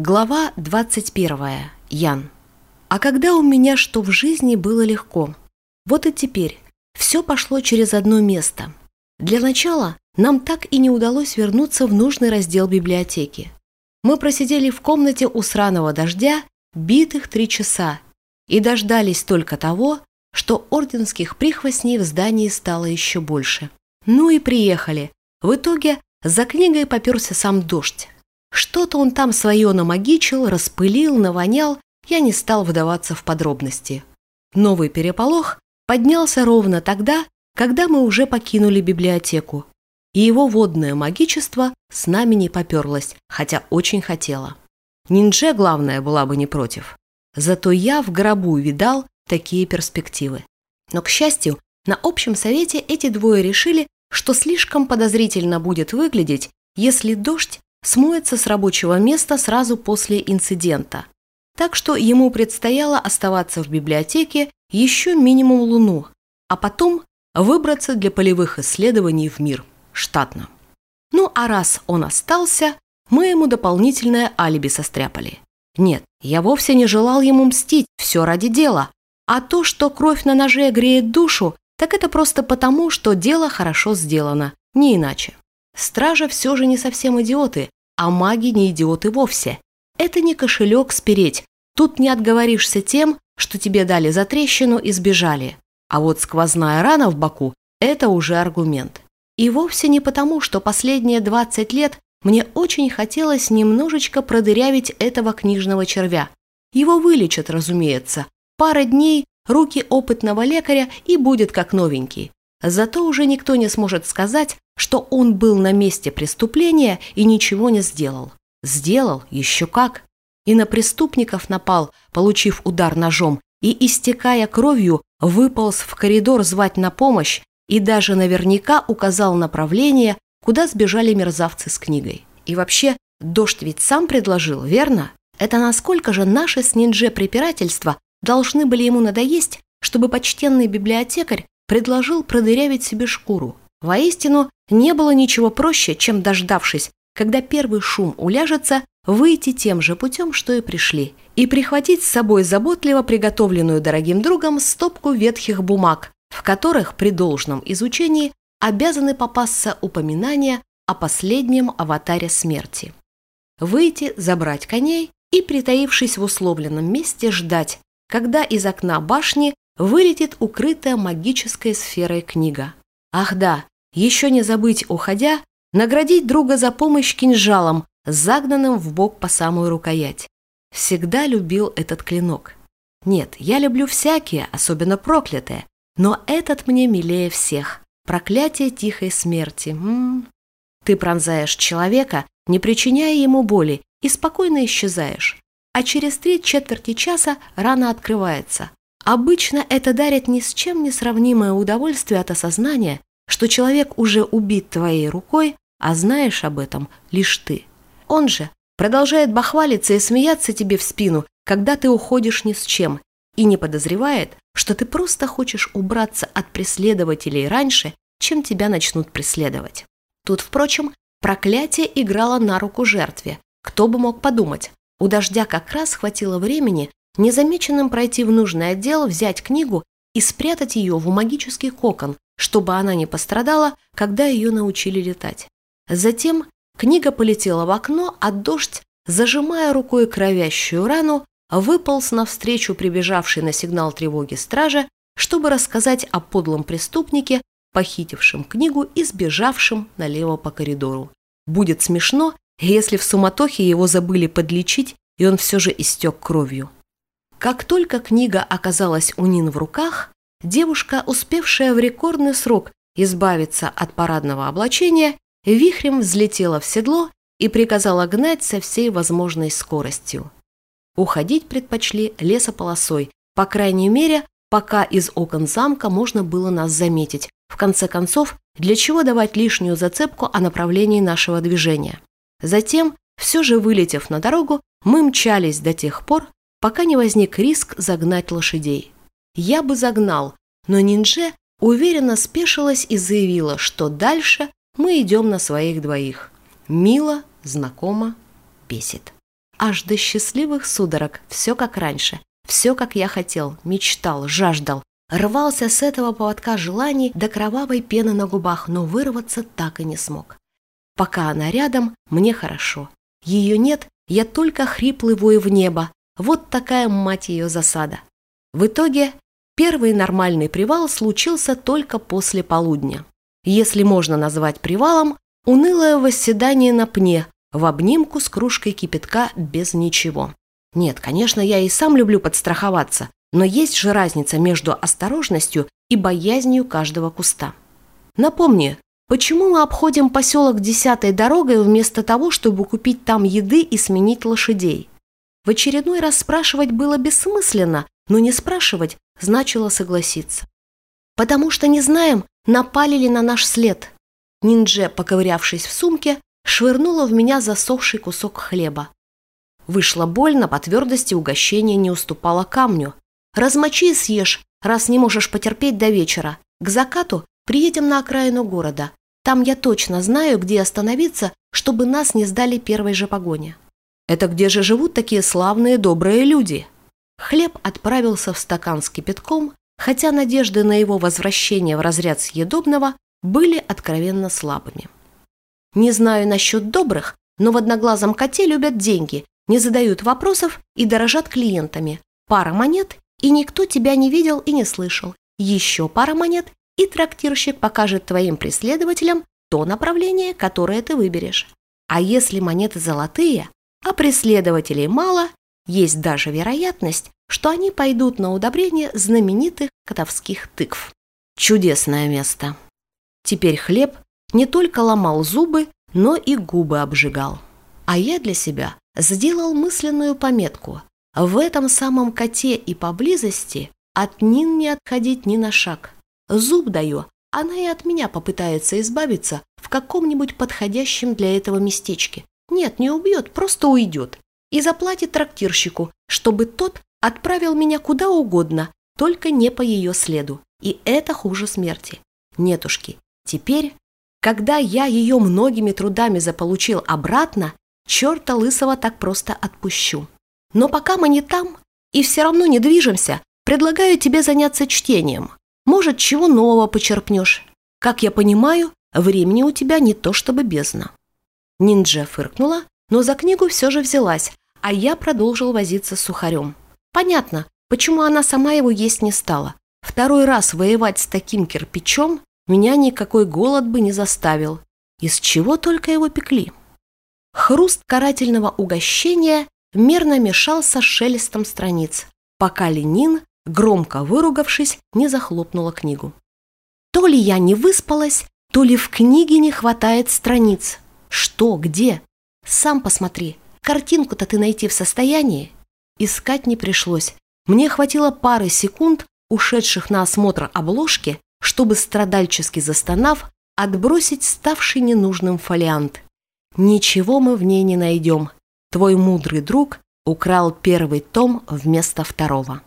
Глава 21. Ян. А когда у меня что в жизни было легко? Вот и теперь. Все пошло через одно место. Для начала нам так и не удалось вернуться в нужный раздел библиотеки. Мы просидели в комнате у сраного дождя битых три часа и дождались только того, что орденских прихвостней в здании стало еще больше. Ну и приехали. В итоге за книгой поперся сам дождь. Что-то он там свое намагичил, распылил, навонял, я не стал вдаваться в подробности. Новый переполох поднялся ровно тогда, когда мы уже покинули библиотеку. И его водное магичество с нами не поперлось, хотя очень хотела. Ниндже, главное, была бы не против. Зато я в гробу видал такие перспективы. Но, к счастью, на общем совете эти двое решили, что слишком подозрительно будет выглядеть, если дождь смоется с рабочего места сразу после инцидента. Так что ему предстояло оставаться в библиотеке еще минимум луну, а потом выбраться для полевых исследований в мир, штатно. Ну а раз он остался, мы ему дополнительное алиби состряпали. Нет, я вовсе не желал ему мстить, все ради дела. А то, что кровь на ноже греет душу, так это просто потому, что дело хорошо сделано, не иначе. Стража все же не совсем идиоты, а маги не идиоты вовсе. Это не кошелек спереть. Тут не отговоришься тем, что тебе дали за трещину и сбежали. А вот сквозная рана в боку – это уже аргумент. И вовсе не потому, что последние 20 лет мне очень хотелось немножечко продырявить этого книжного червя. Его вылечат, разумеется. Пара дней, руки опытного лекаря и будет как новенький. Зато уже никто не сможет сказать, что он был на месте преступления и ничего не сделал. Сделал еще как. И на преступников напал, получив удар ножом, и, истекая кровью, выполз в коридор звать на помощь и даже наверняка указал направление, куда сбежали мерзавцы с книгой. И вообще, дождь ведь сам предложил, верно? Это насколько же наши с ниндже препирательства должны были ему надоесть, чтобы почтенный библиотекарь предложил продырявить себе шкуру. Воистину, не было ничего проще, чем дождавшись, когда первый шум уляжется, выйти тем же путем, что и пришли, и прихватить с собой заботливо приготовленную дорогим другом стопку ветхих бумаг, в которых при должном изучении обязаны попасться упоминания о последнем аватаре смерти. Выйти, забрать коней и, притаившись в условленном месте, ждать, когда из окна башни вылетит укрытая магической сферой книга. Ах да, еще не забыть, уходя, наградить друга за помощь кинжалом, загнанным в бок по самую рукоять. Всегда любил этот клинок. Нет, я люблю всякие, особенно проклятые, но этот мне милее всех. Проклятие тихой смерти. М -м -м. Ты пронзаешь человека, не причиняя ему боли, и спокойно исчезаешь. А через три четверти часа рана открывается. Обычно это дарит ни с чем не сравнимое удовольствие от осознания, что человек уже убит твоей рукой, а знаешь об этом лишь ты. Он же продолжает бахвалиться и смеяться тебе в спину, когда ты уходишь ни с чем, и не подозревает, что ты просто хочешь убраться от преследователей раньше, чем тебя начнут преследовать. Тут, впрочем, проклятие играло на руку жертве. Кто бы мог подумать, у дождя как раз хватило времени, незамеченным пройти в нужный отдел, взять книгу и спрятать ее в магический кокон, чтобы она не пострадала, когда ее научили летать. Затем книга полетела в окно, а дождь, зажимая рукой кровящую рану, выполз навстречу прибежавшей на сигнал тревоги стража, чтобы рассказать о подлом преступнике, похитившем книгу и сбежавшем налево по коридору. Будет смешно, если в суматохе его забыли подлечить, и он все же истек кровью. Как только книга оказалась у Нин в руках, девушка, успевшая в рекордный срок избавиться от парадного облачения, вихрем взлетела в седло и приказала гнать со всей возможной скоростью. Уходить предпочли лесополосой, по крайней мере, пока из окон замка можно было нас заметить. В конце концов, для чего давать лишнюю зацепку о направлении нашего движения? Затем, все же вылетев на дорогу, мы мчались до тех пор, пока не возник риск загнать лошадей. Я бы загнал, но Ниндже уверенно спешилась и заявила, что дальше мы идем на своих двоих. Мило, знакомо, бесит. аж до счастливых судорог, все как раньше, все как я хотел, мечтал, жаждал. Рвался с этого поводка желаний до кровавой пены на губах, но вырваться так и не смог. Пока она рядом, мне хорошо. Ее нет, я только хриплый вой в небо. Вот такая, мать ее, засада. В итоге, первый нормальный привал случился только после полудня. Если можно назвать привалом, унылое восседание на пне, в обнимку с кружкой кипятка без ничего. Нет, конечно, я и сам люблю подстраховаться, но есть же разница между осторожностью и боязнью каждого куста. Напомни, почему мы обходим поселок десятой дорогой вместо того, чтобы купить там еды и сменить лошадей? В очередной раз спрашивать было бессмысленно, но не спрашивать значило согласиться. Потому что не знаем, напали ли на наш след. Ниндже, поковырявшись в сумке, швырнула в меня засохший кусок хлеба. Вышло больно, по твердости угощение не уступало камню. Размочи и съешь, раз не можешь потерпеть до вечера. К закату приедем на окраину города. Там я точно знаю, где остановиться, чтобы нас не сдали первой же погоне. Это где же живут такие славные добрые люди? Хлеб отправился в стакан с кипятком, хотя надежды на его возвращение в разряд съедобного были откровенно слабыми. Не знаю насчет добрых, но в одноглазом коте любят деньги, не задают вопросов и дорожат клиентами. Пара монет, и никто тебя не видел и не слышал. Еще пара монет, и трактирщик покажет твоим преследователям то направление, которое ты выберешь. А если монеты золотые, а преследователей мало, есть даже вероятность, что они пойдут на удобрение знаменитых котовских тыкв. Чудесное место. Теперь хлеб не только ломал зубы, но и губы обжигал. А я для себя сделал мысленную пометку. В этом самом коте и поблизости от Нин не отходить ни на шаг. Зуб даю, она и от меня попытается избавиться в каком-нибудь подходящем для этого местечке. Нет, не убьет, просто уйдет. И заплатит трактирщику, чтобы тот отправил меня куда угодно, только не по ее следу. И это хуже смерти. Нетушки, теперь когда я ее многими трудами заполучил обратно, черта лысого так просто отпущу. Но пока мы не там и все равно не движемся, предлагаю тебе заняться чтением. Может, чего нового почерпнешь. Как я понимаю, времени у тебя не то чтобы бездна». Нинджа фыркнула, но за книгу все же взялась, а я продолжил возиться с сухарем. Понятно, почему она сама его есть не стала. Второй раз воевать с таким кирпичом меня никакой голод бы не заставил. Из чего только его пекли? Хруст карательного угощения мерно мешался с шелестом страниц, пока Ленин, громко выругавшись, не захлопнула книгу. То ли я не выспалась, то ли в книге не хватает страниц. Что, где? Сам посмотри. Картинку-то ты найти в состоянии? Искать не пришлось. Мне хватило пары секунд, ушедших на осмотр обложки, чтобы, страдальчески застонав, отбросить ставший ненужным фолиант. Ничего мы в ней не найдем. Твой мудрый друг украл первый том вместо второго.